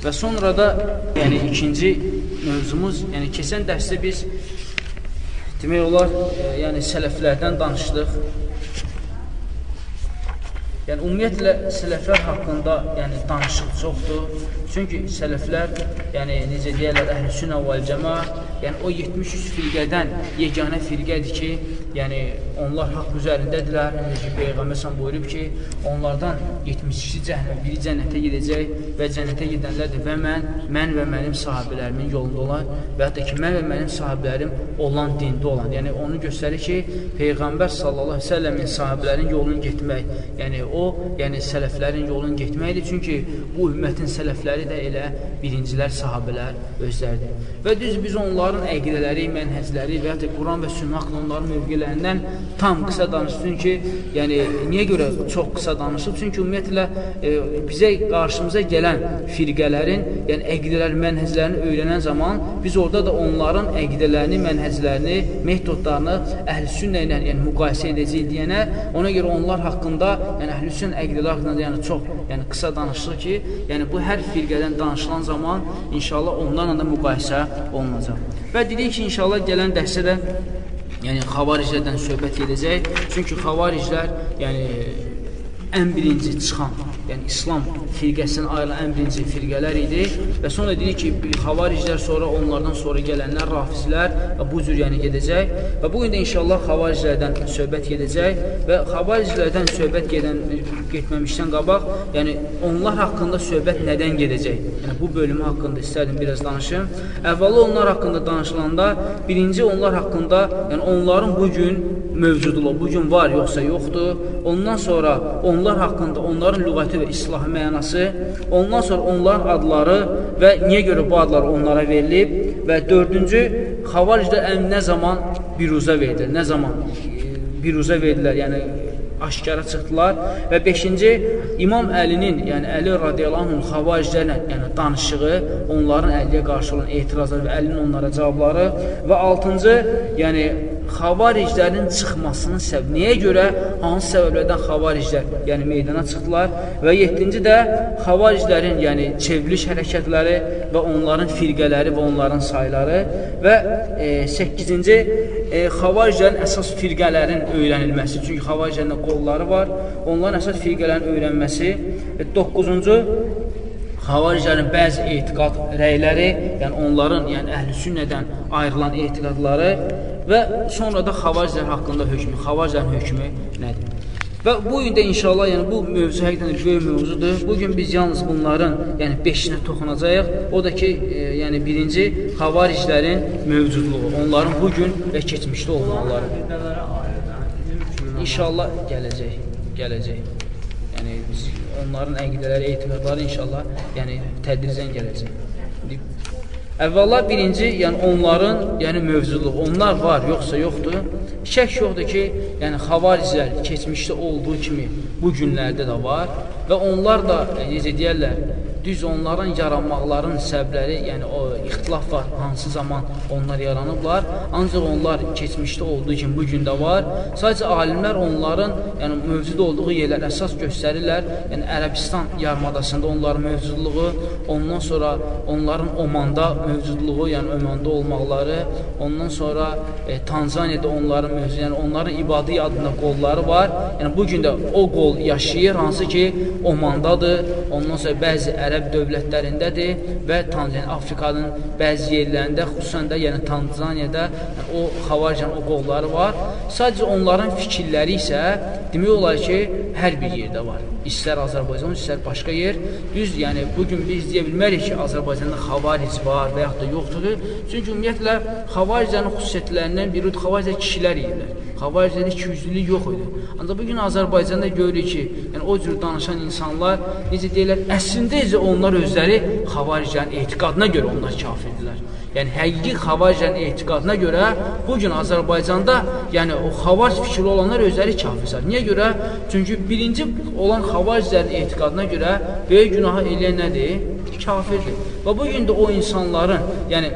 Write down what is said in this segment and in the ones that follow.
Və sonra da yəni ikinci mövzumuz, yəni keçən dərsdə biz demək olar, e, yəni sələflərdən danışdıq. Yəni ümumiyyətlə sələflər haqqında yəni danışıq çoxdur. Çünki sələflər, yəni necə deyirlər, əhlüsünnə vəl cəmaa, yəni o 73 firqədən yeganə firqədir ki, yəni onlar haqq üzərindədirlər. Necə ki, Peyğəmbər sən buyurub ki, onlardan 72 cəhənnəm, biri cənnətə gedəcək və cənnətə gedənlərdir və mən, mən və mənim sahibələrimin yolunda olan və hətta ki, mən və mənim sahiblərim olan dində olan. Yəni onu göstərir ki, Peyğəmbər sallallahu əleyhi və səlləmin sahiblərinin yolunu getmək, yəni o, yəni sələflərin yolunu getməkdir. Çünki bu ümmətin sələfləri də elə birincilər, sahabələr özləridir. Və düz biz onların əqidələri, mənhəcləri və ya Quran və sünnə haqqında onların mövqələrindən tam qısa danışsın ki, yəni niyə görə çox qısa danışıb? Çünki ümumiyyətlə e, bizə qarşımıza gələn firqələrin, yəni əqidələr, mənhəclərini öyrənən zaman biz orada da onların əqidələrini, mənhəclərini, metodlarını əhl-sünnə ilə yəni müqayisə edəcəyik deyənə, ona görə onlar haqqında, yəni əhl-sünnə əqidələr haqqında yəni çox, yəni qısa danışdıq ki, yəni bu hər firqə firqədən danışılan zaman inşallah onlarla da müqayisə olunacaq. Və dedik ki, inşallah gələn dərsdə də yəni xavariclərdən söhbət edəcək. Çünki xavariclər yəni ən birinci çıxan yəni İslam firqəsindən ayrılan ən birinci firqələr idi və sonra dedi ki, xavariclər sonra onlardan sonra gələnlər rafizlər və bu cür yəni gedəcək və bu gün də inşallah xavariclərdən söhbət gedəcək və xavariclərdən söhbət gedən getməmişdən qabaq, yəni onlar haqqında söhbət nədən gedəcək? Yəni bu bölümü haqqında istərdim biraz danışım. Əvvəla onlar haqqında danışılanda birinci onlar haqqında, yəni onların bu gün mövcudluğu, bu gün var yoxsa yoxdur. Ondan sonra onlar haqqında, onların lüğəti və islahı mənası, ondan sonra onların adları və niyə görə bu adlar onlara verilib? Və dördüncü, xavaricdə əm nə zaman biruzə verilir, nə zaman biruzə verdilər, yəni aşkara çıxdılar və 5-ci İmam Əlinin, yəni Əli radiyallahu xavariclərlə, yəni danışığı, onların Əliyə qarşı olan etirazları və Əlinin onlara cavabları və 6-cı, yəni xavariclərin çıxmasının səbəbi. Nəyə görə? Hansı səbəblərdən xavariclər yəni meydana çıxdılar? Və 7-ci də xavariclərin yəni çevriliş hərəkətləri və onların firqələri və onların sayları və 8-ci e, e, xavariclərin əsas firqələrin öyrənilməsi. Çünki xavariclərin qolları var. Onların əsas firqələrin öyrənməsi. 9-cu Xavariclərin bəzi etiqad rəyləri, yəni onların, yəni əhlüsünnədən ayrılan etiqadları və sonra da xavariclər haqqında hökmü, xavariclərin hökmü nədir? Və bu gün də inşallah, yəni bu mövzu həqiqətən böyük mövzudur. Bu gün biz yalnız bunların, yəni 5-inə toxunacağıq. O da ki, e, yəni birinci xavariclərin mövcudluğu, onların bu gün və keçmişdə olmaları. İnşallah gələcək, gələcək. Yəni biz onların əqidələri, etiqadları inşallah, yəni tədricən gələcək. Əvvəla birinci, yəni onların, yəni mövcudluq, onlar var, yoxsa yoxdur. Şək yoxdur ki, yəni xavariclər keçmişdə olduğu kimi bu günlərdə də var və onlar da, yəni, necə deyərlər, düz onların yaranmaqların səbəbləri, yəni o ixtilaf var, hansı zaman onlar yaranıblar. Ancaq onlar keçmişdə olduğu kimi bu gün də var. Sadəcə alimlər onların, yəni mövcud olduğu yerlər əsas göstərirlər. Yəni Ərəbistan yarımadasında onların mövcudluğu, ondan sonra onların Omanda mövcudluğu, yəni Omanda olmaqları, ondan sonra e, Tanzaniyada onların mövcud, yəni onların ibadi adında qolları var. Yəni bu gün də o qol yaşayır, hansı ki Omandadır. Ondan sonra bəzi ərəb dövlətlərindədir və Tanzaniya, Afrikanın bəzi yerlərində, xüsusən də yəni Tanzaniyada yəni, o xavaricən o qolları var. Sadəcə onların fikirləri isə demək olar ki, hər bir yerdə var. İstər Azərbaycan, istər başqa yer. Düz, yəni bugün biz deyə bilmərik ki, Azərbaycanda xavaric var və yaxud da yoxdur. Çünki ümumiyyətlə xavaricənin xüsusiyyətlərindən biri xavaricə kişilər idilər. Xavaricədə ikiyüzlülük yox idi. Ancaq bugün Azərbaycanda görürük ki, yəni o cür danışan insanlar necə deyirlər, əslində isə onlar özləri xavaricənin etiqadına görə onlar kafirdirlər. Yəni həqiqi xavaricənin etiqadına görə bu gün Azərbaycanda, yəni o xavaric fikirli olanlar özləri kafirlər. Niyə görə? Çünki birinci olan xavariclərin etiqadına görə böyük günahı eləyən nədir? Kafirdir. Və bu gün də o insanların, yəni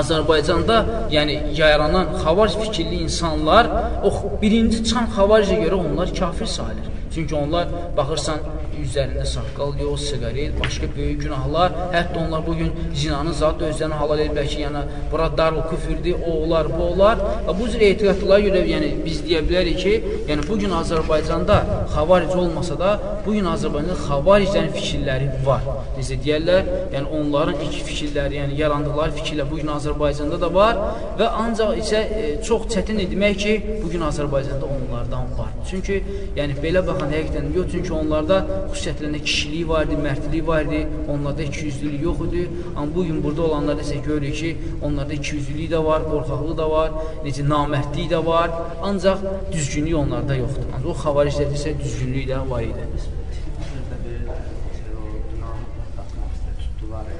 Azərbaycanda, yəni yaranan xavaric fikirli insanlar o birinci çan xavaricə görə onlar kafir sayılır. Çünki onlar baxırsan üzərində saqqal yox, siqaret, başqa böyük günahlar, hətta onlar bugün zinanın zat özlərini halal edirlər ki, yəni bura darul küfürdür, o olar, bu olar. Və bu cür etiqadlara görə yəni biz deyə bilərik ki, yəni bu gün Azərbaycanda xavaric olmasa da, bu gün Azərbaycanda xavariclərin fikirləri var. Necə deyərlər? Yəni onların ilk fikirləri, yəni yarandıqları fikirlər bu gün Azərbaycanda da var və ancaq isə e, çox çətin demək ki, bu gün Azərbaycanda onlardan var. Çünki yəni belə baxan həqiqətən yox, çünki onlarda xüsusiyyətlərində kişilik var idi, mərdlik var idi, onlarda ikiyüzlülük yox idi. Amma bu gün burada olanlarda isə görürük ki, onlarda ikiyüzlülük də var, qorxaqlıq da var, necə namərdlik də var, ancaq düzgünlük onlarda yoxdur. Ancaq o xavariclərdə isə düzgünlük də var idi.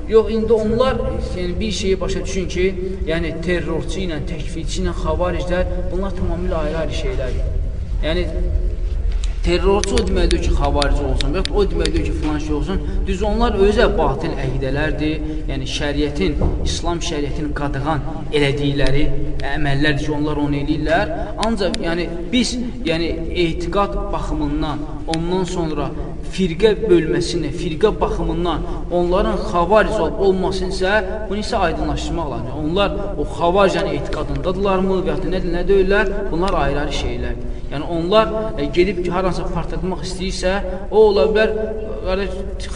Yox, indi onlar yəni bir şeyi başa düşün ki, yəni terrorçu ilə, təkfirçi ilə xavariclər bunlar tamamilə ayrı-ayrı şeylərdir. Yəni terrorçu o deməkdir ki, xavarici olsun və o deməkdir ki, filan şey olsun. Düz onlar özə batil əqidələrdir. Yəni şəriətin, İslam şəriətinin qadağan elədikləri əməllərdir ki, onlar onu eləyirlər. Ancaq yəni biz yəni etiqad baxımından ondan sonra firqə bölməsinə, firqə baxımından onların xavaric olub olmasını isə bunu isə aydınlaşdırmaq lazımdır. Onlar o xavaricən etiqadındadırlarmı və ya nədir, nə deyirlər? Bunlar ayrı-ayrı şeylərdir. Yəni onlar e, gedib ki, haransa partlatmaq istəyirsə, o ola bilər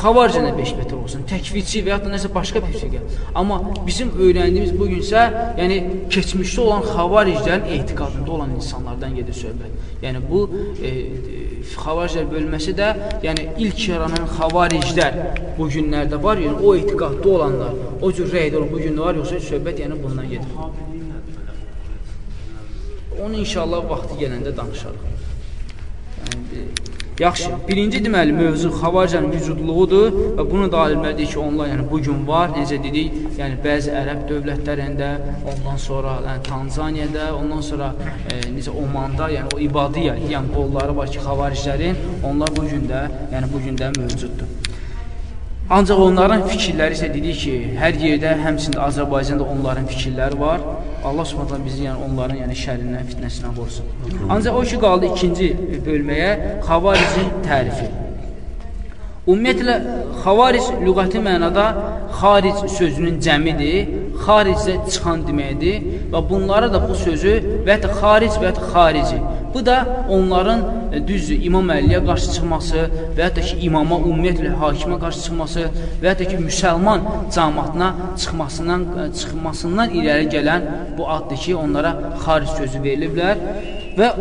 xavaricənə 5 metr olsun, təkvirçi və ya da nəsə başqa bir şey gəl. Amma bizim öyrəndiyimiz bu günsə, yəni keçmişdə olan xavariclərin etiqadında olan insanlardan gedir söhbət. Yəni bu e, xavariclər bölməsi də, yəni ilk yaranan xavariclər bu günlərdə var, yəni o etiqadda olanlar, o cür rəydə olan bu gündə var, yoxsa söhbət yəni bundan gedir. Onu inşallah vaxtı gələndə danışarıq. Yəni, yaxşı, birinci deməli mövzu xavaricənin vücudluğudur və bunu da alimlər deyir ki, onlar yəni bu gün var. Necə dedik, yəni bəzi ərəb dövlətlərində, ondan sonra yəni Tanzaniyada, ondan sonra e, necə Omanda, yəni o ibadiyə deyən qolları var ki, xavariclərin, onlar bu gün də, yəni bu gün də mövcuddur. Ancaq onların fikirləri isə dedik ki, hər yerdə, həmçində Azərbaycanda onların fikirləri var. Allah Subhanahu bizi yəni onların yəni şərrindən, fitnəsindən qorusun. Ancaq o ki qaldı ikinci bölməyə xavaricin tərifi. Ümumiyyətlə xavaric lüğəti mənada xaric sözünün cəmidir. Xaricdə çıxan deməkdir və bunlara da bu sözü və ya xaric və ya xarici Bu da onların düzdür, İmam Əliyə qarşı çıxması və hətta ki, imama, ümumiyyətlə hakimə qarşı çıxması və hətta ki, müsəlman cəmatına çıxmasından, e, çıxmasından irəli gələn bu addır ki, onlara xaric sözü veriliblər və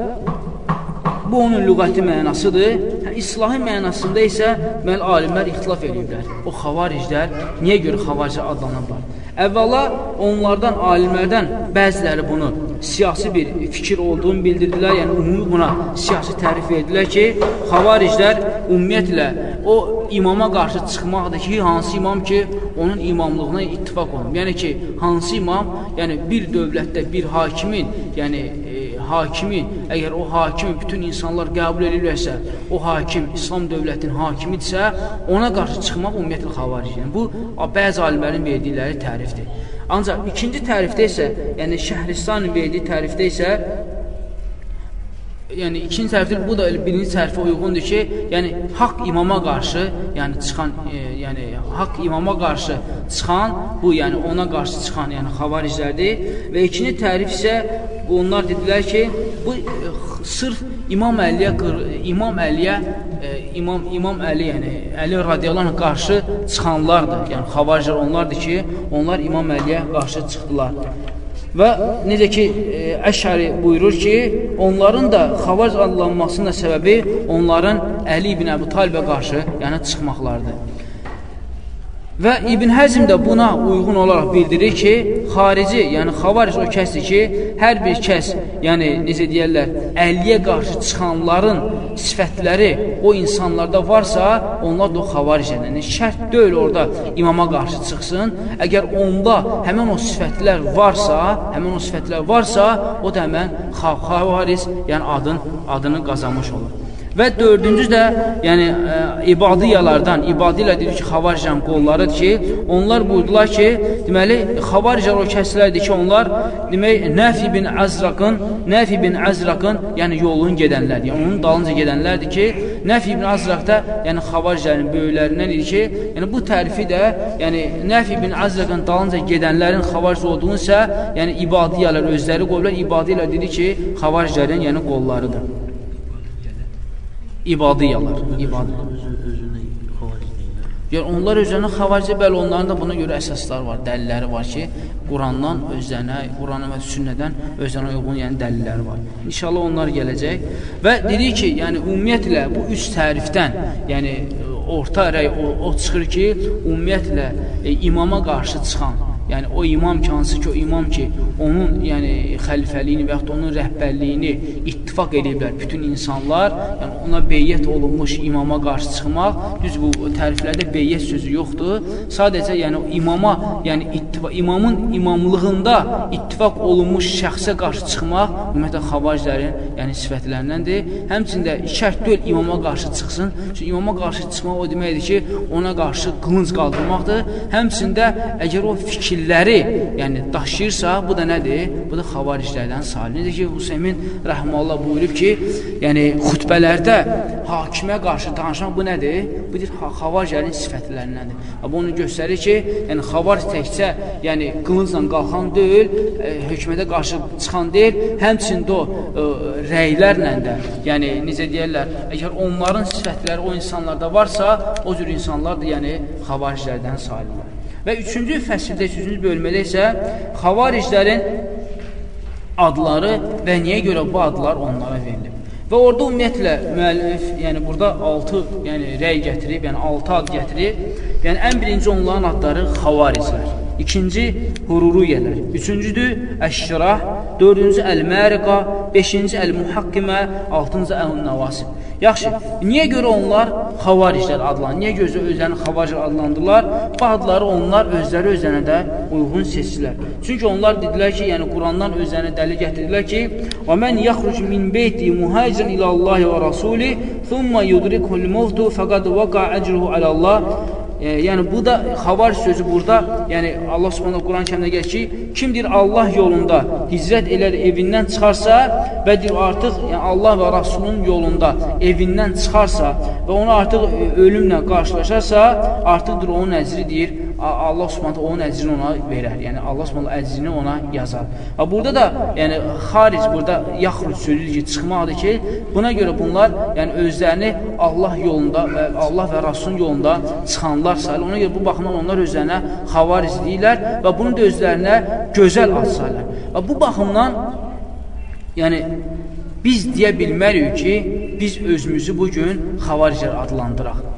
bu onun lüğəti mənasıdır. Hə, İslahi mənasında isə məl alimlər ixtilaf ediblər. O xavariclər niyə görə xavaricə adlanırlar? Əvvəla onlardan, alimlərdən bəziləri bunu siyasi bir fikir olduğunu bildirdilər, yəni ümumi buna siyasi tərif verdilər ki, xavariclər ümumiyyətlə o imama qarşı çıxmaqdır ki, hansı imam ki, onun imamlığına ittifaq olunub. Yəni ki, hansı imam, yəni bir dövlətdə bir hakimin, yəni hakimi, əgər o hakimi bütün insanlar qəbul edirlərsə, o hakim İslam dövlətinin hakimidirsə, ona qarşı çıxmaq ümumiyyətlə xavaricdir. Yəni, bu, bəzi alimlərin verdikləri tərifdir. Ancaq ikinci tərifdə isə, yəni Şəhristanın verdiyi tərifdə isə, yəni ikinci tərifdə bu da birinci tərifə uyğundur ki, yəni haqq imama qarşı, yəni çıxan, e, yəni haqq imama qarşı çıxan, bu yəni ona qarşı çıxan, yəni xavariclərdir və ikinci tərif isə onlar dedilər ki, bu e, sırf İmam Əliyə İmam Əliyə e, İmam İmam Əli, yəni Əli radiyallahu qarşı çıxanlardır. Yəni xavariclər onlardır ki, onlar İmam Əliyə qarşı çıxdılar. Və necə ki, e, Əşəri buyurur ki, onların da xavaric adlanmasının səbəbi onların Əli ibn Əbu Talibə qarşı yəni çıxmaqlardır. Və İbn Həzm də buna uyğun olaraq bildirir ki, xarici, yəni xavaric o kəsdir ki, hər bir kəs, yəni necə deyərlər, əlliyə qarşı çıxanların sifətləri o insanlarda varsa, onlar da o xavaricdir. Yəni şərt deyil orada imama qarşı çıxsın. Əgər onda həmin o sifətlər varsa, həmin o sifətlər varsa, o da həmən xavaric, yəni adın adını qazanmış olur. Və dördüncü də, yəni ə, e, ibadiyalardan, ibadilə dedik ki, xavaricən qollarıdır ki, onlar buyurdular ki, deməli, xavaricən o kəslərdir ki, onlar demək, Nəfi bin Əzraqın, Nəfi bin Əzraqın, yəni yolun gedənlərdir, yəni onun dalınca gedənlərdir ki, Nəfi ibn Azraq da, yəni xavariclərin böyüklərindən idi ki, yəni bu tərifi də, yəni Nəfi ibn Azraqın dalınca gedənlərin xavaric olduğunu isə, yəni ibadiyyələr özləri qoyurlar, ibadiyyələr dedi ki, xavariclərin yəni qollarıdır. İbadiyyalar, ibadiyyalar. Yəni, onlar özlərinə xavaricə, bəli, onların da buna görə əsaslar var, dəlilləri var ki, Qurandan özlərinə, Qurana və sünnədən özlərinə uyğun yəni dəlilləri var. İnşallah onlar gələcək. Və dedik ki, yəni ümumiyyətlə bu üç tərifdən, yəni orta rəy o, o çıxır ki, ümumiyyətlə e, imama qarşı çıxan yəni o imam ki, hansı ki, o imam ki, onun yəni xəlifəliyini və yaxud onun rəhbərliyini ittifaq ediblər bütün insanlar, yəni ona beyyət olunmuş imama qarşı çıxmaq, düz bu təriflərdə beyyət sözü yoxdur. Sadəcə yəni imama, yəni ittifaq imamın imamlığında ittifaq olunmuş şəxsə qarşı çıxmaq ümumiyyətlə xavariclərin yəni sifətlərindəndir. Həmçində şərt deyil imama qarşı çıxsın. Çünki imama qarşı çıxmaq o deməkdir ki, ona qarşı qılınc qaldırmaqdır. Həmçində əgər o fikir fikirləri yəni, daşıyırsa, bu da nədir? Bu da xavariclərdən. Necə ki, Hüseymin rəhməllah buyurub ki, yəni xütbələrdə hakimə qarşı danışmaq bu nədir? Bu deyir, xavariclərin sifətlərindəndir. Bu onu göstərir ki, yəni xavaric təkcə yəni, qılıncla qalxan deyil, e, hökumətə qarşı çıxan deyil, həmçində o e, rəylərlə də, yəni necə deyərlər, əgər onların sifətləri o insanlarda varsa, o cür insanlar da yəni xavariclərdən salihlər. Və üçüncü fəsildə, üçüncü bölmədə isə xavariclərin adları və niyə görə bu adlar onlara verilib. Və orada ümumiyyətlə müəllif, yəni burada 6 yəni rəy gətirib, yəni 6 ad gətirib. Yəni ən birinci onların adları xavariclər. İkinci hururiyələr. Üçüncüdür əşşirah, dördüncü əl-məriqa, beşinci əl-muhakkimə, altıncı əl-nəvasib. Yaxşı, niyə görə onlar xavariclər adlanır? Niyə görə özlərini xavariclər adlandırırlar? Bu adları onlar özləri özlərinə də uyğun seçdilər. Çünki onlar dedilər ki, yəni Qurandan özlərinə dəlil gətirdilər ki, "Və men yaxruc min beyti muhaciran ila Allah və rasuli, thumma yudrikul mautu faqad vaqa ecruhu ala Allah." E, yəni bu da xavar sözü burada, yəni Allah Subhanahu Quran-Kərimdə gəlir ki, kimdir Allah yolunda hicrət elər, evindən çıxarsa və deyir artıq yəni Allah və Rasulun yolunda evindən çıxarsa və onu artıq e, ölümlə qarşılaşarsa, artıqdır onun əcri deyir Allah Subhanahu onun əcrini ona verər. Yəni Allah Subhanahu əcrini ona yazar. Ha burada da yəni xaric burada yaxruc sözü ki, çıxmaqdır ki, buna görə bunlar yəni özlərini Allah yolunda və Allah və Rasulun yolunda çıxanlar sayılır. Ona görə bu baxımdan onlar özlərinə xavaric deyirlər və bunu da özlərinə gözəl ad sayırlar. Və bu baxımdan yəni biz deyə bilmərik ki, biz özümüzü bu gün xavariclər adlandıraq.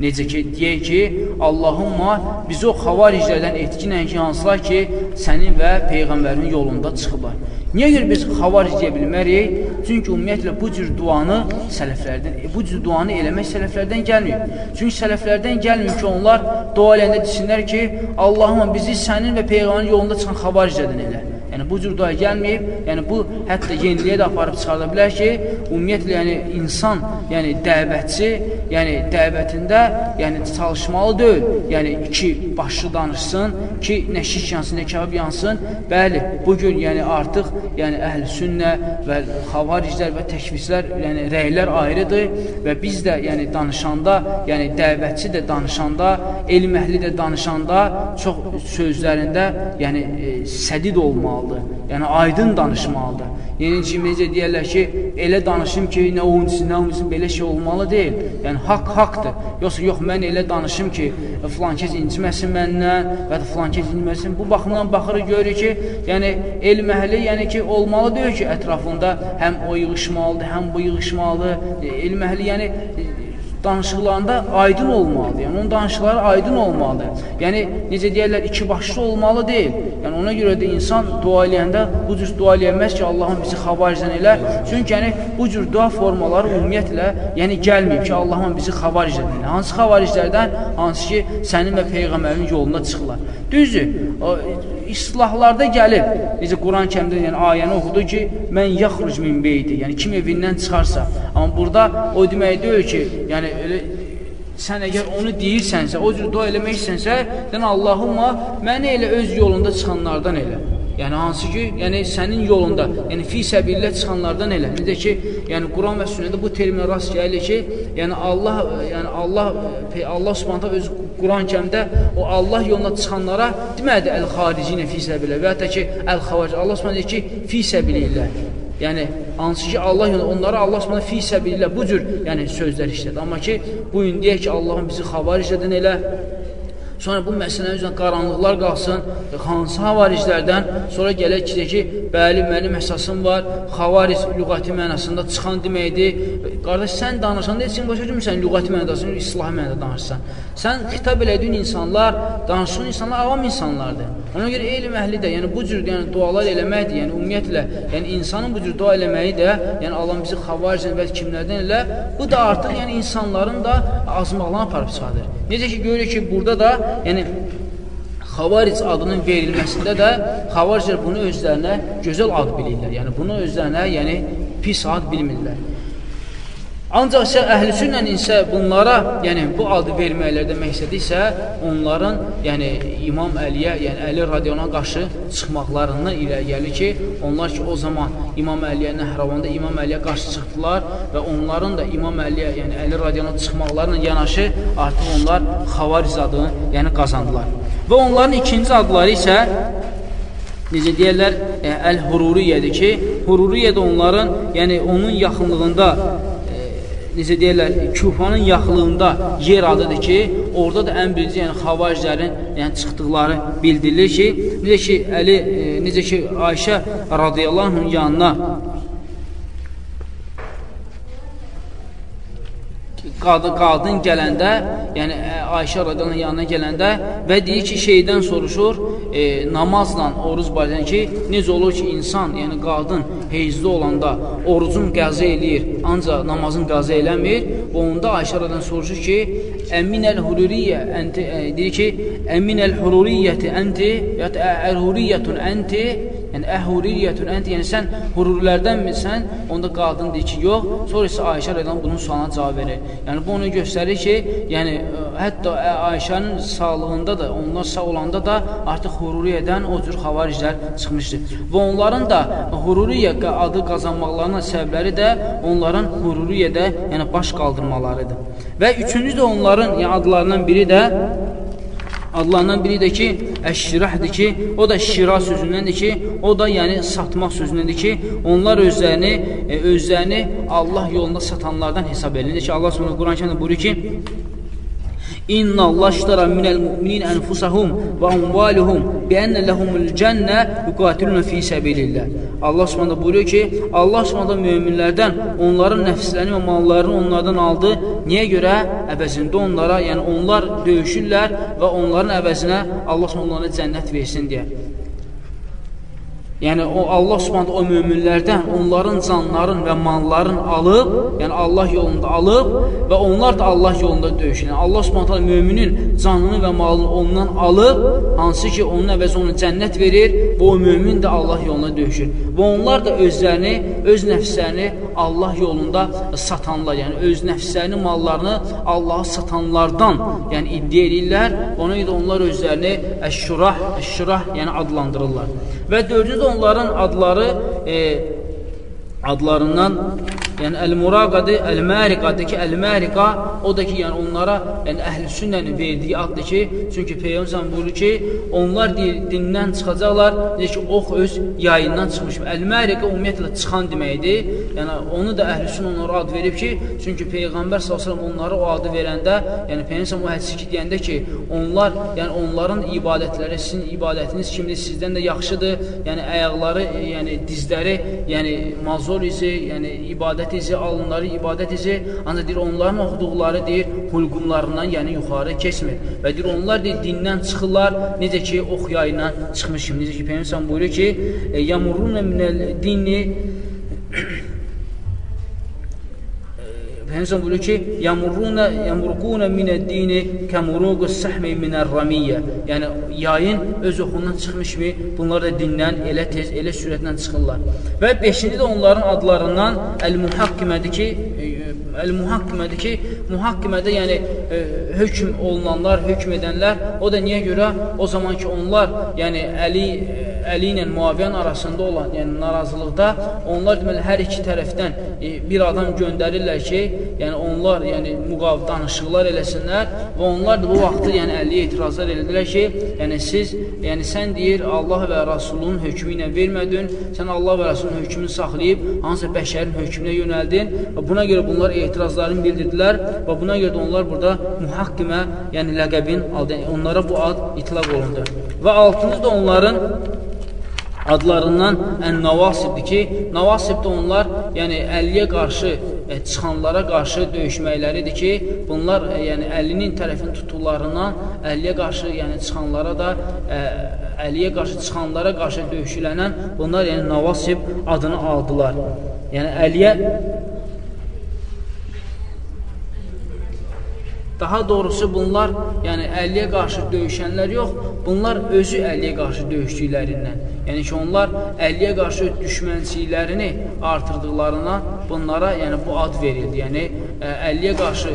Necə ki, deyək ki, Allahumma bizi o xavariclərdən etkinən ki, hansılar ki, sənin və Peyğəmbərin yolunda çıxıblar. Niyə görə biz xavaric deyə bilmərik? Çünki ümumiyyətlə bu cür duanı sələflərdən, e, bu cür duanı eləmək sələflərdən gəlmir. Çünki sələflərdən gəlmir ki, onlar dua eləyəndə desinlər ki, Allahumma bizi sənin və Peyğəmbərin yolunda çıxan xavariclərdən elə. Yəni bu cür dua gəlməyib, yəni bu hətta yeniliyə də aparıb çıxarda bilər ki, ümumiyyətlə yəni insan, yəni dəvətçi, yəni dəvətində, yəni çalışmalı deyil. Yəni iki başlı danışsın ki, nə şiş yansın, nə kebab yansın. Bəli, bu gün yəni artıq yəni əhl-sünnə və xavariclər və təkvislər, yəni rəylər ayrıdır və biz də yəni danışanda, yəni dəvətçi də danışanda, elm əhli də danışanda çox sözlərində yəni e, sədid olmalıdır danışmalıdır. Yəni aydın danışmalıdır. Yəni ki, necə deyərlər ki, elə danışım ki, nə oyuncusu, nə oyuncusu belə şey olmalı deyil. Yəni haqq haqqdır. Yoxsa yox mən elə danışım ki, filan kəs inciməsin məndən və ya filan kəs inciməsin. Bu baxımdan baxırıq görürük ki, yəni elm əhli, yəni ki, olmalı deyil ki, ətrafında həm o yığışmalıdır, həm bu yığışmalıdır. Elm əhli yəni danışıqlarında aydın olmalıdır. Yəni onun danışıqları aydın olmalıdır. Yəni necə deyirlər, iki başlı olmalı deyil. Yəni ona görə də insan dua eləyəndə bu cür dua eləyəməz ki, Allahım bizi xavaricdən elə. Çünki yəni bu cür dua formaları ümumiyyətlə yəni gəlməyib ki, Allahım bizi xavaricdən elə. Hansı xavariclərdən? Hansı ki, sənin və peyğəmbərin yolunda çıxırlar. Düzdür? İslahlarda gəlib, necə Quran kəmdə yəni, ayəni oxudu ki, mən yaxruc min beyti, yəni kim evindən çıxarsa. Amma burada o demək deyil ki, yəni elə sən əgər onu deyirsənsə, o cür dua eləməksənsə, sən Allahumma məni elə öz yolunda çıxanlardan elə. Yəni hansı ki, yəni sənin yolunda, yəni fi səbillə çıxanlardan elə. Necə ki, yəni Quran və sünnədə bu terminə rast gəlir ki, yəni Allah, yəni Allah Allah Subhanahu öz Quran-Kərimdə o Allah yoluna çıxanlara demədi əl-xaricinə fi səbillə və hətta ki, əl-xavac Allah Subhanahu deyir ki, fi səbillə. Yəni hansı ki Allah yolunda onlara Allah Subhanahu fi səbillə bu cür yəni sözlər işlədi. Amma ki, bu gün deyək ki, Allahın bizi xavaricdən elə Sonra bu məsələnin üzrə qaranlıqlar qalsın, hansı havariclərdən, sonra gələk ki, ki, bəli, mənim əsasım var, xavaric lüğəti mənasında çıxan deməkdir. Qardaş, sən danışan deyilsin, başa düşmürsən, lüğəti mənasında, islahi mənada danışsan. Sən xitab elədiyin insanlar, danışan insanlar avam insanlardır. Ona görə elm əhli də, yəni bu cür yəni, dualar eləməkdir, yəni ümumiyyətlə, yəni insanın bu cür dua eləməyi də, yəni Allah bizi xavaricdən və kimlərdən elə, bu da artıq yəni insanların da azmaqlarına aparıb çıxadır. Necə ki, görürük ki, burada da yəni Xavaric adının verilməsində də xavariclər bunu özlərinə gözəl ad bilirlər. Yəni bunu özlərinə, yəni pis ad bilmirlər. Ancaq isə əhlüsünlə isə bunlara, yəni bu adı verməklərdə məqsədi isə onların, yəni İmam Əliyə, yəni Əli radiona qarşı çıxmaqlarından irəli gəlir ki, onlar ki o zaman İmam Əliyə Nəhravanda İmam Əliyə qarşı çıxdılar və onların da İmam Əliyə, yəni Əli radiona çıxmaqlarla yanaşı artıq onlar Xavariz adını, yəni qazandılar. Və onların ikinci adları isə necə deyərlər, e, Əl-Hururiyyədir ki, Hururiyyə də onların, yəni onun yaxınlığında necə deyirlər, Kufanın yaxınlığında yer adıdır ki, orada da ən birinci yəni xavariclərin yəni çıxdıqları bildirilir ki, necə ki Əli, e, necə ki Ayşə radiyallahu yanına qadın, qadın gələndə, yəni Ayşə radiyallahu yanına gələndə və deyir ki, şeydən soruşur, e, namazla oruz barədən ki, necə olur ki, insan, yəni qadın heyzli olanda orucun qəza eləyir, ancaq namazın qəza eləmir və onda Ayşə radiyallahu soruşur ki, əminəl hururiyyə, ənti, e, deyir ki, əminəl hururiyyəti ənti, ya da əl-huriyyətun ənti, Yəni əhuriyyətun ənti, yəni sən hururlərdənmisən? Onda qadın deyir ki, yox. Sonra isə Ayşə rəziyallahu bunun sualına cavab verir. Yəni bu onu göstərir ki, yəni hətta Ayşənin sağlığında da, onlar sağ olanda da artıq hururiyyədən o cür xavariclər çıxmışdır. Və onların da hururiyyə adı qazanmaqlarının səbəbləri də onların hururiyyədə, yəni baş qaldırmalarıdır. Və üçüncü də onların yəni adlarından biri də adlarından biri də ki, əşşirahdır ki, o da şira sözündəndir ki, o da yəni satmaq sözündəndir ki, onlar özlərini, e, özlərini Allah yolunda satanlardan hesab edilir ki, Allah Subhanahu Quran-Kərimdə buyurur ki, İnna Allah iştara minəl müminin ənfusahum və amvaluhum bi ennə lehumul cənnə yuqatiluna fi səbilillah. Allah Subhanahu buyuruyor ki, Allah Subhanahu möminlərdən onların nəfslərini və mallarını onlardan aldı. Niyə görə? Əvəzində onlara, yəni onlar döyüşürlər və onların əvəzinə Allah Subhanahu cənnət versin deyə. Yəni o Allah Subhanahu o möminlərdən onların canların və malların alıb, yəni Allah yolunda alıb və onlar da Allah yolunda döyüşür. Yəni Allah Subhanahu müminin canını və malını ondan alıb, hansı ki onun əvəzi ona cənnət verir və o mömin də Allah yolunda döyüşür. Və onlar da özlərini, öz nəfslərini Allah yolunda satanlar, yəni öz nəfslərini, mallarını Allaha satanlardan, yəni iddia edirlər. Ona görə onlar özlərini əş-şurah, əş-şurah, yəni adlandırırlar. Və dördüncü onların adları e, adlarından yəni Əl-Muraqadır, Əl-Məriqadır ki, Əl-Məriqa o da ki, yəni onlara yəni əhl-i sünnənin verdiyi addır ki, çünki Peyğəmbər buyurur ki, onlar deyir, dindən çıxacaqlar, deyir ki, ox öz yayından çıxmış. Əl-Məriqa ümumiyyətlə çıxan deməkdir. Yəni onu da əhl-i sünnə onlara ad verib ki, çünki Peyğəmbər sallallahu onlara o adı verəndə, yəni Peyğəmbər o hədisi ki, deyəndə ki, onlar, yəni onların ibadətləri sizin ibadətiniz kimdir, sizdən də yaxşıdır. Yəni ayaqları, yəni dizləri, yəni mazor izi, yəni ibadət ibadət izi, alınları ibadət izi, ancaq deyir, onların oxuduqları deyir, hulqumlarından, yəni yuxarı keçmir. Və deyir, onlar deyir, dindən çıxırlar, necə ki, ox yayından çıxmış kimi. Necə ki, Peyyəmsən buyurur ki, e, yamurrunə minəl dini Peyğəmbər buyurur ki, yamurruna yamurquna minəd-dini kəmuruqus sahmi minər-ramiyyə. Yəni yayın öz oxundan çıxmış kimi bunlar da dindən elə tez, elə sürətlə çıxırlar. Və 5-ci də onların adlarından əl-muhakkimədir ki, əl-muhakkimədir ki, muhakkimədə yəni e, hökm olunanlar, hökm edənlər, o da niyə görə? O zaman ki onlar, yəni Əli Əli ilə Muaviyyən arasında olan, yəni narazılıqda onlar deməli hər iki tərəfdən e, bir adam göndərirlər ki, yəni onlar yəni müqav danışıqlar eləsinlər və onlar da bu vaxtı yəni Əliyə etirazlar elədilər ki, yəni siz, yəni sən deyir Allah və Rasulun hökmü ilə vermədin, sən Allah və Rasulun hökmünü saxlayıb hansısa bəşərin hökmünə yönəldin və buna görə bunlar etirazlarını bildirdilər və buna görə də onlar burada mühakkimə, yəni ləqəbin aldı. Yəni onlara bu ad itlaq olundu. Və altıncı da onların adlarından ən-navasibdir ki, navasib də onlar, yəni Əliyə qarşı e, çıxanlara qarşı döyüşməkləridir ki, bunlar e, yəni Əlinin tərəfini tutularından Əliyə qarşı, yəni çıxanlara da e, Əliyə qarşı çıxanlara qarşı döyüşülənən bunlar yəni navasib adını aldılar. Yəni Əliyə Daha doğrusu bunlar, yəni Əliyə qarşı döyüşənlər yox, bunlar özü Əliyə qarşı döyüşdüklərindən. Yəni ki, onlar Əliyə qarşı düşmənçiliklərini artırdıqlarına bunlara yəni bu ad verildi. Yəni Əliyə qarşı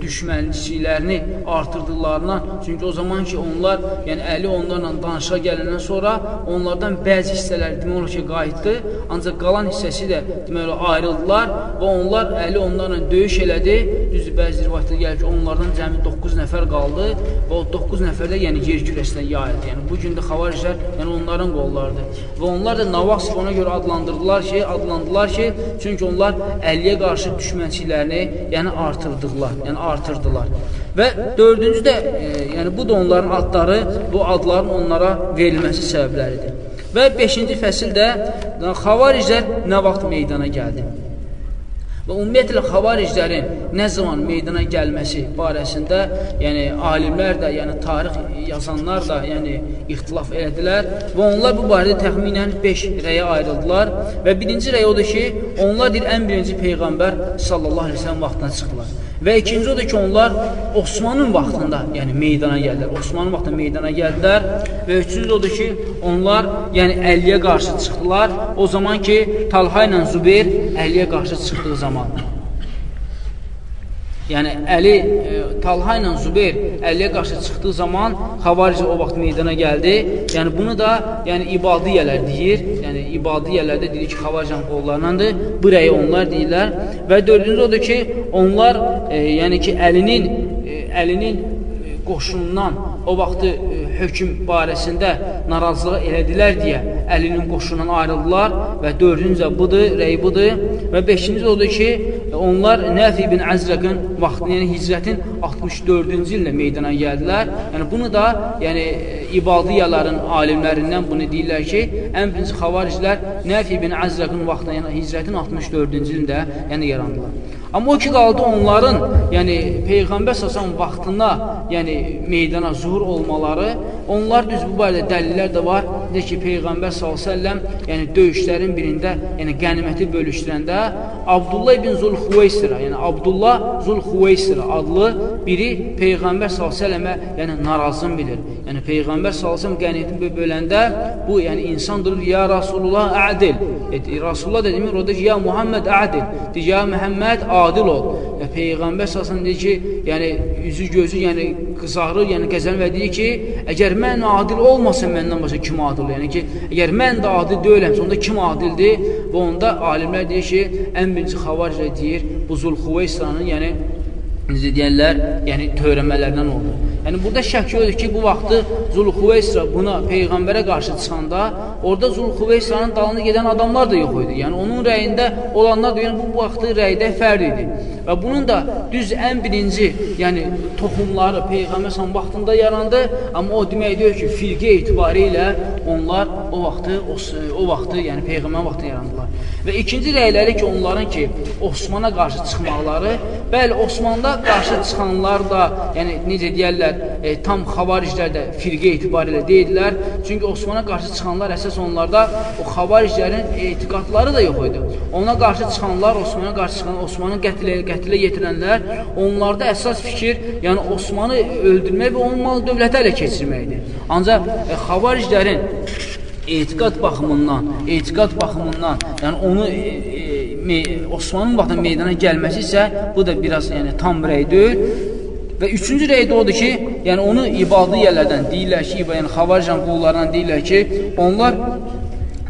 düşmənçiliklərini artırdıqlarına, çünki o zaman ki, onlar, yəni Əli onlarla danışa gələndən sonra onlardan bəzi hissələr demək olar ki, qayıtdı, ancaq qalan hissəsi də demək olar ayrıldılar və onlar Əli onlarla döyüş elədi. Düzdür, bəzi rivayətlər gəlir ki, onlardan cəmi 9 nəfər qaldı və o 9 nəfər də yəni yer kürəsindən yayıldı. Yəni bu gün də xavariclər yəni onların qollarıdır. Və onlar da Navasif ona görə adlandırdılar ki, adlandılar ki, çünki onlar Əliyə qarşı düşmənçilərini yəni artırdılar, yəni artırdılar. Və dördüncü də, e, yəni bu da onların adları, bu adların onlara verilməsi səbəbləridir. Və beşinci fəsildə xavariclər nə vaxt meydana gəldi? Və ümumiyyətlə xavariclərin nə zaman meydana gəlməsi barəsində, yəni alimlər də, yəni tarix yazanlar da, yəni ixtilaf elədilər və onlar bu barədə təxminən 5 rəyə ayrıldılar və birinci rəy odur ki, onlar deyir ən birinci peyğəmbər sallallahu əleyhi və səlləm vaxtına çıxdılar. Və ikinci odur ki, onlar Osmanın vaxtında, yəni meydana gəldilər. Osmanın vaxtında meydana gəldilər və üçüncü odur ki, onlar yəni Əliyə qarşı çıxdılar. O zaman ki, Talha ilə Zubeyr Əliyə qarşı çıxdığı zaman. Yəni Əli e, Talha ilə Zubeyr Əliyə qarşı çıxdığı zaman xavarici o vaxt meydana gəldi. Yəni bunu da yəni ibadiyyələr deyir. Yəni ibadiyyələrdə deyir ki, xavaricin qollarındandır. Bu rəyi onlar deyirlər. Və dördüncü odur ki, onlar e, yəni ki, Əlinin e, Əlinin e, qoşunundan o vaxtı e, hökm barəsində narazılıq elədilər deyə Əlinin qoşunundan ayrıldılar və dördüncü budur, rəy budur və beşinci odur ki, onlar Nəfi ibn Əzrəqin vaxtını, yəni hicrətin 64-cü ildə meydana gəldilər. Yəni bunu da, yəni ibadiyaların alimlərindən bunu deyirlər ki, ən birinci xavariclər Nəfi ibn Əzrəqin vaxtında, yəni hicrətin 64-cü ildə yəni yarandılar. Amma o ki qaldı onların, yəni peyğəmbər səsən vaxtına, yəni meydana zuhur olmaları, onlar düz bu barədə dəlillər də var. Deyir ki, peyğəmbər sallallahu yəni döyüşlərin birində, yəni qəniməti bölüşdürəndə Abdullah ibn Zulxuveysira, yəni Abdullah Zulxuveysira adlı biri peyğəmbər sallallahu yəni narazın bilir. Yəni peyğəmbər sallallahu qəniməti böləndə bu, yəni insan durur, ya Rasulullah ədil. E, Rasulullah da demir, o ki, ya Muhammed ədil. Deyir, ya Məhəmməd adil ol. Və Peyğəmbər səsən deyir ki, yəni üzü gözü yəni qızarır, yəni qəzən və deyir ki, əgər mən adil olmasam məndən başqa kim adil? Yəni ki, əgər mən də adil deyiləmsə, onda kim adildir? Və onda alimlər deyir ki, ən birinci xavaricə deyir, bu Zulxuveysranın, yəni necə deyərlər, yəni törəmələrindən oldu. Yəni burada şək yoxdur ki, bu vaxtı Zulxuveysra buna peyğəmbərə qarşı çıxanda, orada Zulxuveysranın dalını gedən adamlar da yox idi. Yəni onun rəyində olanlar da, yəni bu vaxtı rəydə fərd idi. Və bunun da düz ən birinci, yəni toxumları peyğəmbər sən vaxtında yarandı, amma o demək deyir ki, firqə etibarı ilə onlar o vaxtı o, o vaxtı, yəni peyğəmbər vaxtı yarandılar. Və ikinci rəyləri ki, onların ki, Osmana qarşı çıxmaqları, bəli, Osmanda qarşı çıxanlar da, yəni necə deyərlər, e, tam xavariclər də firqə etibarilə deyildilər. Çünki Osmana qarşı çıxanlar əsas onlarda o xavariclərin etiqadları da yox idi. Ona qarşı çıxanlar, Osmana qarşı çıxan, Osmanı qətlə, qətlə yetirənlər, onlarda əsas fikir, yəni Osmanı öldürmək və onun malı dövləti ələ keçirməkdir. Ancaq e, xavariclərin etiqad baxımından, etiqad baxımından, yəni onu e, e, Osmanın vaxtında meydana gəlməsi isə bu da biraz yəni tam rəy deyil. Və üçüncü rəy də odur ki, yəni onu ibadi yerlərdən deyirlər ki, yəni xavarican qullarından deyirlər ki, onlar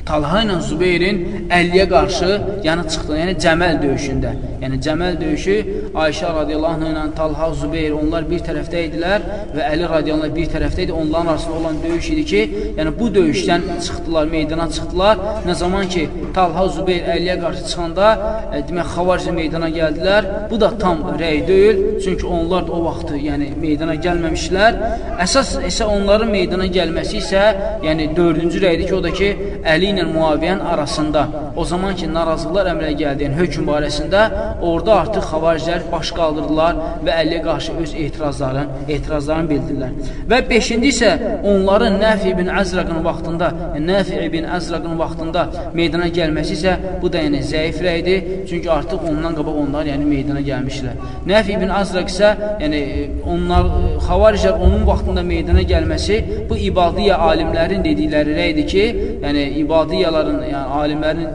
Talha ilə Zübeyrin 50-yə qarşı yəni çıxdı, yəni Cəməl döyüşündə. Yəni Cəməl döyüşü Ayşə radiyallahu ilə Talha, Zübeyir onlar bir tərəfdə idilər və Əli radiyallahu bir tərəfdə idi. Onların arasında olan döyüş idi ki, yəni bu döyüşdən çıxdılar, meydana çıxdılar. Nə zaman ki Talha, Zübeyir 50-yə qarşı çıxanda, e, demək xavarici meydana gəldilər. Bu da tam rəy deyil, çünki onlar da o vaxtı yəni meydana gəlməmişlər. Əsas isə onların meydana gəlməsi isə yəni 4-cü rəydir ki, o da ki Əli ilə Muaviyyənin arasında o zaman ki, narazılıqlar əmrə gəldiyin hökm barəsində orada artıq xavariclər baş qaldırdılar və Əliyə qarşı öz etirazların, etirazlarını bildirlər. Və beşinci isə onların Nəfi ibn Əzraqın vaxtında, Nəfi ibn Əzraqın vaxtında meydana gəlməsi isə bu da yəni zəif rəydir. Çünki artıq ondan qabaq onlar yəni meydana gəlmişlər. Nəfi ibn Əzraq isə yəni onlar xavariclər onun vaxtında meydana gəlməsi bu ibadiyyə alimlərin dedikləri rəydir ki, yəni ibadiyyə qadiyaların, yəni alimlərin,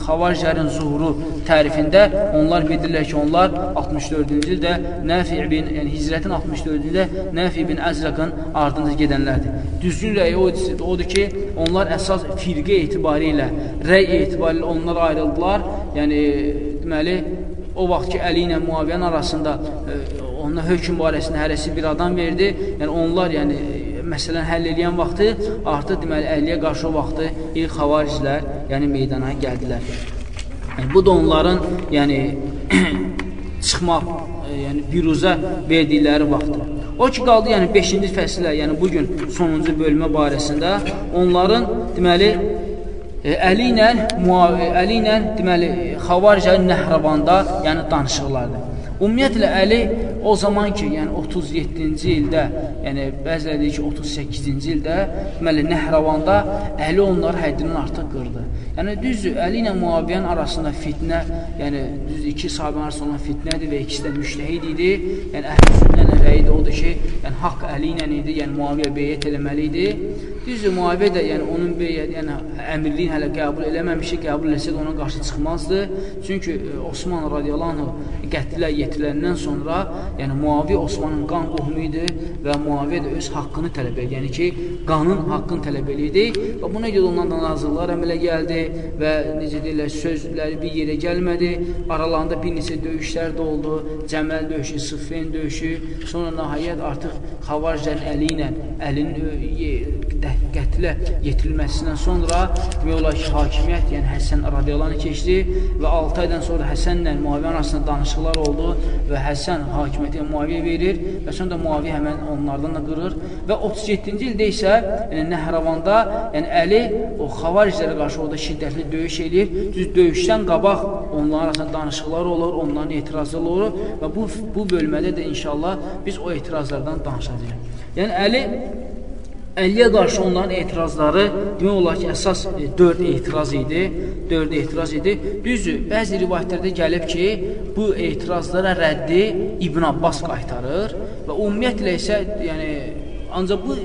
xavariclərin zuhuru tərifində onlar bildirlər ki, onlar 64-cü ildə Nəfi bin, yəni hicrətin 64-cü ildə Nəfi bin Əzraqın ardınca gedənlərdir. Düzgün rəy odur ki, onlar əsas firqə etibari ilə, rəy etibari ilə onlar ayrıldılar. Yəni, deməli, o vaxt ki, Əli ilə Muaviyyən arasında e, ona hökm barəsində hərəsi bir adam verdi. Yəni, onlar, yəni, məsələn həll edən vaxtı artıq deməli əhliyə qarşı o vaxtı ilk xavariclər, yəni meydana gəldilər. Yəni, bu da onların yəni çıxmaq, e, yəni biruzə verdikləri vaxtdır. O ki qaldı, yəni 5-ci fəslə, yəni bu gün sonuncu bölmə barəsində onların deməli e, Əli ilə Əli ilə deməli xavariclərin Nəhrabanda, yəni danışıqlardır. Ümumiyyətlə Əli o zaman ki, yəni 37-ci ildə, yəni bəziləri deyir ki, 38-ci ildə, deməli Nəhravanda Əli onları həddindən artıq qırdı. Yəni düzdür, Əli ilə Muaviyyənin arasında fitnə, yəni düzdür, iki sahabənin arasında olan fitnədir və ikisi də müştəhid idi. Yəni əhl-i rəyi də odur ki, yəni haqq Əli ilə idi, yəni Muaviyyə beyyət eləməli idi. Düzdür, Muaviyyə də yəni onun beyyət, yəni əmirliyin hələ qəbul eləməmişi, qəbul eləsə də ona qarşı çıxmazdı. Çünki e, Osman radiyallahu qətlə yetiriləndən sonra, yəni Muaviyyə Osmanın qan qohumu idi və Muaviyyə də öz haqqını tələb edir. Yəni ki, qanın haqqını tələb edirdi və buna görə ondan da nazırlar əmələ gəldi və necə deyirlər, sözləri bir yerə gəlmədi. Aralarında bir neçə döyüşlər də oldu. Cəməl döyüşü, Sıffin döyüşü, sonra nəhayət artıq Xavariclərin əli ilə əlinin qətlə yetirilməsindən sonra demək olar ki, hakimiyyət, yəni Həsən radiyalarını keçdi və 6 aydan sonra Həsənlə Muaviyyə arasında danışıqlar oldu və Həsən hakimiyyəti Muaviyyə verir və sonra da Muaviyyə həmən onlardan da qırır və 37-ci ildə isə yəni, Nəhravanda yəni Əli o xavariclərə qarşı orada şiddətli döyüş eləyir. Düz döyüşdən qabaq onların arasında danışıqlar olur, onların etirazları olur və bu, bu bölmədə də inşallah biz o etirazlardan danışacağıq. Yəni Əli Əliyə qarşı onların etirazları demək olar ki, əsas 4 e, etiraz idi. 4 etiraz idi. Düzdür, bəzi rivayətlərdə gəlib ki, bu etirazlara rəddi İbn Abbas qaytarır və ümumiyyətlə isə yəni ancaq bu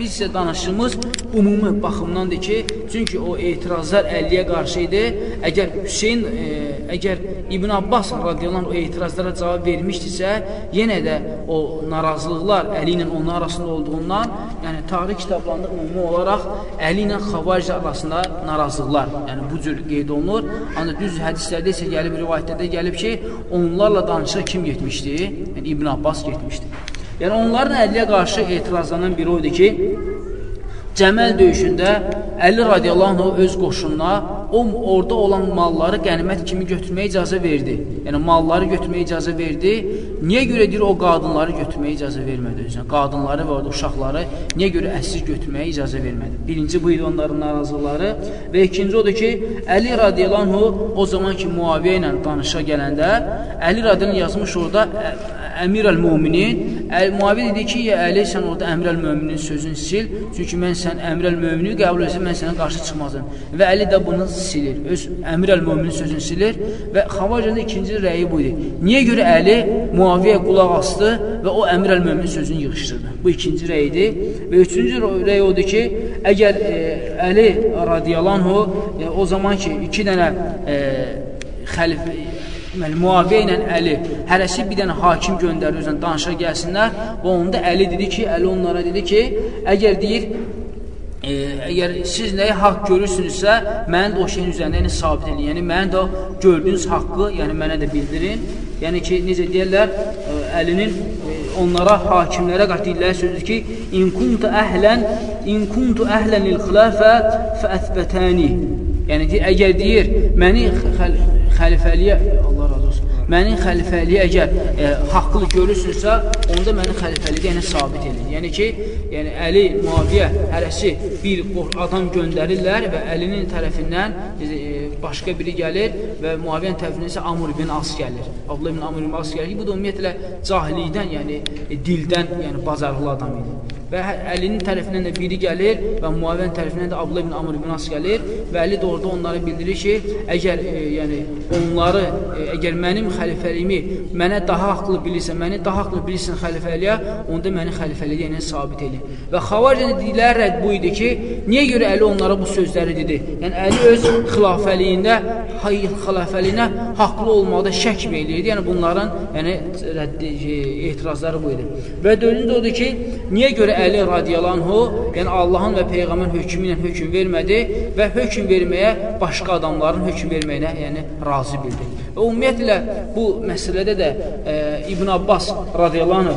Biz isə danışımız ümumi baxımdandır ki, çünki o etirazlar 50-yə qarşı idi. Əgər Hüseyn, e, əgər İbn Abbas radiyallahu o etirazlara cavab vermişdisə, yenə də o narazılıqlar Əli ilə onun arasında olduğundan, yəni tarix kitablarında ümumi olaraq Əli ilə Xavaric arasında narazılıqlar, yəni bu cür qeyd olunur. Ancaq düz hədislərdə isə gəlib rivayətlərdə gəlib ki, onlarla danışa kim getmişdi? Yəni İbn Abbas getmişdi. Yəni onların Əliyə qarşı etirazlarından biri oydu ki, Cəməl döyüşündə Əli radiyallahu anh öz qoşununa o orada olan malları qənimət kimi götürməyə icazə verdi. Yəni malları götürməyə icazə verdi. Niyə görə deyir o qadınları götürməyə icazə vermədi özünə? Qadınları və orada uşaqları niyə görə əsir götürməyə icazə vermədi? Birinci bu idi onların narazılıqları və ikinci odur ki, Əli radiyallahu o zaman ki Muaviyyə ilə danışa gələndə Əli radiyallahu yazmış orada Əmir əl-Müminin Muaviyyə dedi ki, ya Əli, sən orada Əmir əl-Müminin sözünü sil, çünki mən sən Əmir əl-Mümini qəbul etsən, mən sənə qarşı çıxmazım. Və Əli də bunu silir, öz Əmir əl-Müminin sözünü silir və Xavarcanda ikinci rəyi bu idi. Niyə görə Əli Muaviyyə qulaq astı və o Əmir əl-Müminin sözünü yığışdırdı? Bu ikinci rəyidir. Və üçüncü rəy odur ki, əgər e, Əli radiyalanhu e, o zaman ki, iki dənə e, xəlif Deməli, Muaviyə ilə Əli hərəsi bir dənə hakim göndərir özünə danışa gəlsinlər və onda Əli dedi ki, Əli onlara dedi ki, əgər deyir, e, əgər siz nəyə haqq görürsünüzsə, mən də o şeyin üzərində yəni, sabit edin. Yəni, mən də gördüyünüz haqqı yəni, mənə də bildirin. Yəni ki, necə deyərlər, ə, Əlinin ə, onlara, hakimlərə qatiyirlər sözü ki, İn kuntu əhlən, in kuntu əhlən lil xilafə fəəthbətəni. Yəni, deyir, əgər deyir, məni xəl xəlifəliyə, Allah məni xəlifəliyə əgər e, haqlı görürsünüzsə, onda məni xəlifəliyə yəni sabit edin. Yəni ki, yəni Əli, Muaviyə hərəsi bir adam göndərirlər və Əlinin tərəfindən e, başqa biri gəlir və Muaviyyənin tərəfindən isə Amr ibn As gəlir. Abdullah ibn Amr ibn As gəlir bu da ümumiyyətlə cahililikdən, yəni e, dildən, yəni bacarıqlı adam idi və Əlinin tərəfindən də biri gəlir və Muaviyyənin tərəfindən də Abdullah ibn Amr ibn As gəlir və Əli də orada onlara bildirir ki, əgər e, yəni onları e, əgər mənim xəlifəliyimi mənə daha haqlı bilirsən, məni daha haqlı bilirsən xəlifəliyə, onda məni xəlifəliyə ilə sabit edin. Və Xavaricin dedikləri rədd bu idi ki, niyə görə Əli onlara bu sözləri dedi? Yəni Əli öz xilafəliyində, xilafəliyinə haqlı olmaqda şək eləyirdi. Yəni bunların yəni rəddi e, etirazları bu idi. Və dördüncü odur ki, niyə görə Əli radiyalanhu, yəni Allahın və Peyğəmbər hökmü ilə hökm vermədi və hökm verməyə başqa adamların hökm verməyinə yəni razı bildi. Və ümumiyyətlə bu məsələdə də e, İbn Abbas radiyalanhu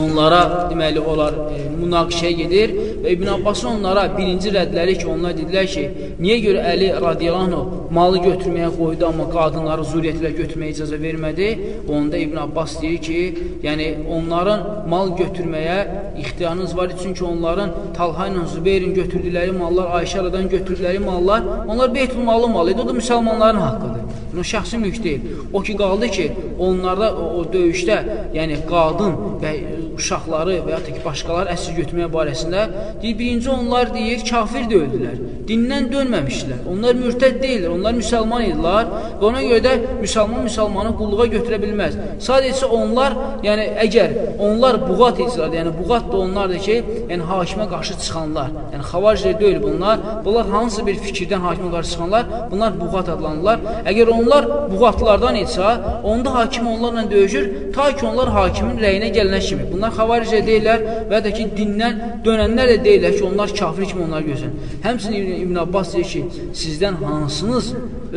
onlara deməli onlar e, münaqişəyə gedir və İbn Abbasın onlara birinci rədləri ki, onlar dedilər ki, niyə görə Əli radiyallahu malı götürməyə qoydu, amma qadınları zuriyyətlə götürməyə icazə vermədi? Onda İbn Abbas deyir ki, yəni onların mal götürməyə ixtiyarınız var, çünki onların Talha ilə Zübeyrin götürdükləri mallar, Ayşə aradan götürdükləri mallar, onlar beytul malı mal idi, o da müsəlmanların haqqıdır. O şəxsi mülk deyil. O ki, qaldı ki, onlarda o, o döyüşdə, yəni qadın və uşaqları və ya ki, başqaları əsir götürməyə barəsində deyir, birinci onlar deyir, kafir də öldülər. Dindən dönməmişdilər. Onlar mürtəd deyillər, onlar müsəlman idilər və ona görə də müsəlman müsəlmanı qulluğa götürə bilməz. Sadəcə onlar, yəni əgər onlar buğat icradır, yəni buğat da onlardır ki, yəni hakimə qarşı çıxanlar, yəni xavariclər deyil bunlar, bunlar hansı bir fikirdən hakimə qarşı çıxanlar, bunlar buğat adlanırlar. Əgər onlar buğatlardan etsə, onda hakim onlarla döyüşür, ta ki onlar hakimin rəyinə gələnə kimi. Bunlar xavaricə deyirlər və ya ki, dindən dönənlər də deyirlər ki, onlar kafir kimi onlar görsün. Həmçinin İbn Abbas deyir ki, sizdən hansınız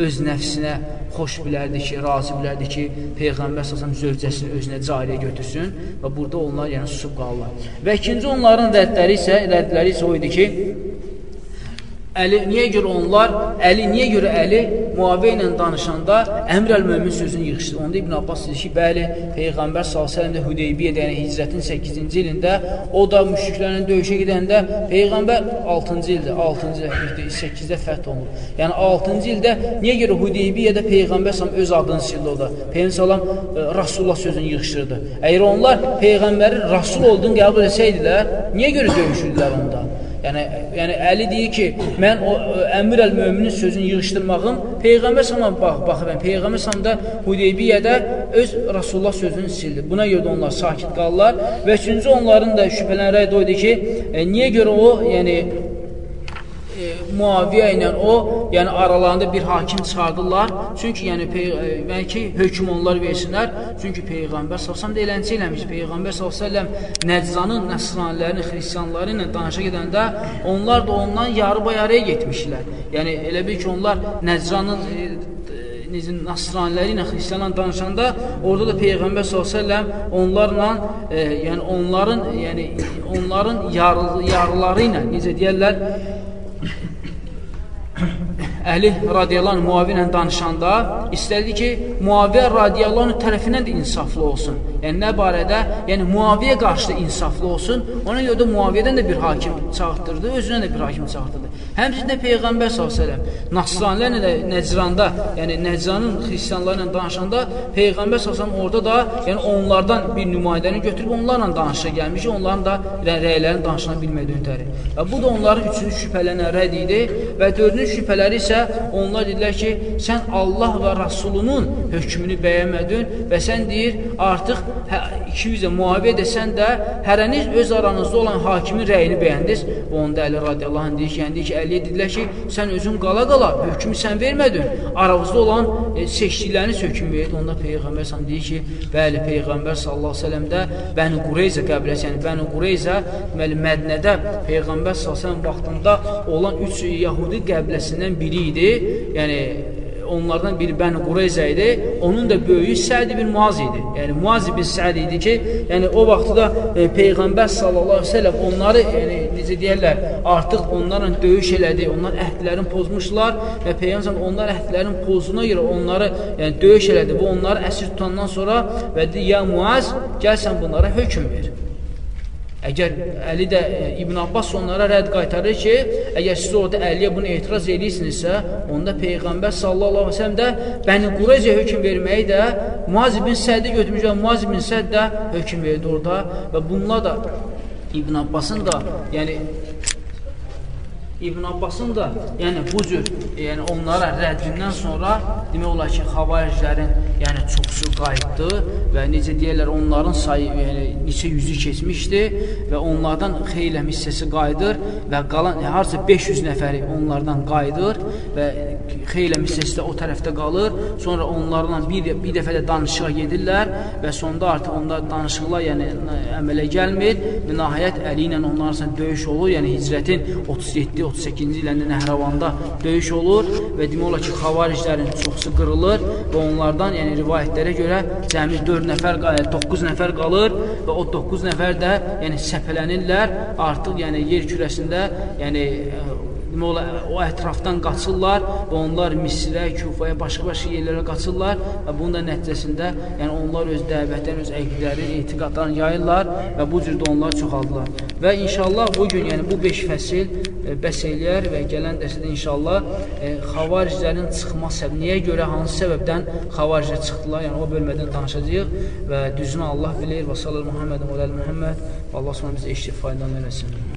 öz nəfsinə xoş bilərdi ki, razı bilərdi ki, Peyğəmbər səsəm zövcəsini özünə cariyə götürsün və burada onlar yəni susub qalırlar. Və ikinci onların rəddləri isə, rəddləri isə o idi ki, Əli, niyə görə onlar, Əli, niyə görə Əli Muaviyyə ilə danışanda Əmr əl-Mömin sözünü yığışdı. Onda İbn Abbas dedi ki, bəli, Peyğəmbər s.ə.v Hüdeybiyyədə, yəni hicrətin 8-ci ilində, o da müşriklərlə döyüşə gedəndə Peyğəmbər 6-cı ildə, 6-cı 8-də fəth olunur. Yəni 6-cı ildə niyə görə Hüdeybiyyədə Peyğəmbər s.ə.v öz adını sildi o da? Peyğəmbər s.ə.v Rasulullah sözünü yığışdırdı. Əgər onlar Peyğəmbərin Rasul olduğunu qəbul etsəydilər, niyə görə döyüşürdülər onda? Yəni, yəni Əli deyir ki, mən o Əmir əl-Möminin sözünü yığışdırmağım Peyğəmbər sana bax, baxıram. Peyğəmbər sana Hudeybiyyədə öz Rasulullah sözünü sildi. Buna görə də onlar sakit qalırlar və üçüncü onların da şübhələnərək də o idi ki, e, niyə görə o, yəni Muaviyə ilə o, yəni aralarında bir hakim çıxardırlar. Çünki yəni bəlkə e, hökm onlar versinlər. Çünki peyğəmbər sallallahu əleyhi eləncə eləmiş. Peyğəmbər sallallahu Nəcranın, Nəsranilərin, xristianları ilə danışa gedəndə onlar da ondan yarı bayarıya getmişlər. Yəni elə bil ki, onlar Nəcranın e, necə nasraniləri ilə xristianlarla danışanda orada da peyğəmbər sallallahu onlarla e, yəni onların yəni onların yarı, yarıları ilə necə deyirlər Əli radiyallahu Muaviyə ilə danışanda istədi ki, Muaviyə radiyallahu tərəfindən də insaflı olsun. Yəni nə barədə? Yəni Muaviyə qarşı da insaflı olsun. Ona görə də Muaviyədən də bir hakim çağırtdırdı, özünə də bir hakim çağırtdırdı. Həmçində Peyğəmbər s.ə.v Nasranlərlə də Nəcranda, yəni Nəcranın xristianlarla danışanda Peyğəmbər s.ə.v orada da yəni onlardan bir nümayəndəni götürüb onlarla danışa gəlmiş, onların da rəylərini danışana bilmədiyi ötəri. Və bu da onların üçüncü şübhələnən rədd idi və dördüncü şübhələri isə onlar dedilər ki, sən Allah və Rasulunun hökmünü bəyənmədin və sən deyir, artıq hə, 200-ə müaviyə desən də, hərəniz öz aranızda olan hakimin rəyini bəyəndiniz. Onda Əli radiyallahu anh deyir ki, yəni deyir ki, Əliyə dedilər ki, sən özün qala-qala hökmü sən vermədin. Aranızda olan e, seçdikləriniz hökm verdi. Onda Peyğəmbər sən deyir ki, bəli, Peyğəmbər sallallahu əleyhi və səlləmdə Bəni Qureyzə qəbiləsi, yəni Bəni Qureyzə deməli Mədnədə Peyğəmbər sallallahu əleyhi vaxtında olan 3 Yahudi qəbiləsindən biri idi. Yəni onlardan biri Bəni Qureyzə idi. Onun da böyüyü Səd ibn Muaz idi. Yəni Muaz ibn Səd idi ki, yəni o vaxtda e, Peyğəmbər sallallahu əleyhi və səlləm onları yəni necə deyirlər, artıq onlarla döyüş elədi. Onlar əhdlərini pozmuşlar və Peyğəmbər onlar əhdlərin pozuna görə onları yəni döyüş elədi. Bu onları əsir tutandan sonra və dedi: "Ya Muaz, gəl sən bunlara hökm ver." Əgər Əli də e, İbn Abbas onlara rədd qaytarır ki, əgər siz orada Əliyə bunu etiraz edirsinizsə, onda Peyğəmbər sallallahu əleyhi və səlləm də Bəni Qureyzə hökm verməyi də Muaz ibn Sədə götürmüş və Muaz ibn Səd də hökm verdi orada və bunlar da İbn Abbasın da, yəni İbn Abbasın da, yəni bu cür, yəni onlara rəddindən sonra demək olar ki, xavariclərin yəni çoxsu qayıtdı və necə deyirlər, onların sayı yəni neçə yüzü keçmişdi və onlardan xeyli hissəsi qayıdır və qalan yəni, harca 500 nəfəri onlardan qayıdır və xeyli hissəsi də o tərəfdə qalır. Sonra onlarla bir bir dəfə də danışığa gedirlər və sonda artıq onlar danışıqlar yəni əmələ gəlmir və nəhayət Əli ilə onlar arasında döyüş olur. Yəni hicrətin 37 38-ci illərində Nəhravanda döyüş olur və demək olar ki, xavariclərin çoxsu qırılır və onlardan, yəni rivayətlərə görə cəmi 4 nəfər, 9 nəfər qalır və o 9 nəfər də yəni səpələnirlər. Artıq yəni yer kürəsində, yəni demək olar, o ətrafdan qaçırlar və onlar Misrə, Kufaya, başqa-başqa yerlərə qaçırlar və bunun da nəticəsində yəni onlar öz dəvətlərini, öz əqidlərini, etiqadlarını yayırlar və bu cür də onlar çoxaldılar. Və inşallah bu gün, yəni bu 5 fəsil e, bəs eləyər və gələn dərsdə inşallah e, xavariclərin çıxma səbəbi, niyə görə, hansı səbəbdən xavaricə çıxdılar, yəni o bölmədən danışacağıq və düzünü Allah bilir və sallallahu Muhammed və Muhammed və Allah sonra bizə eşitib faydalan eləsin.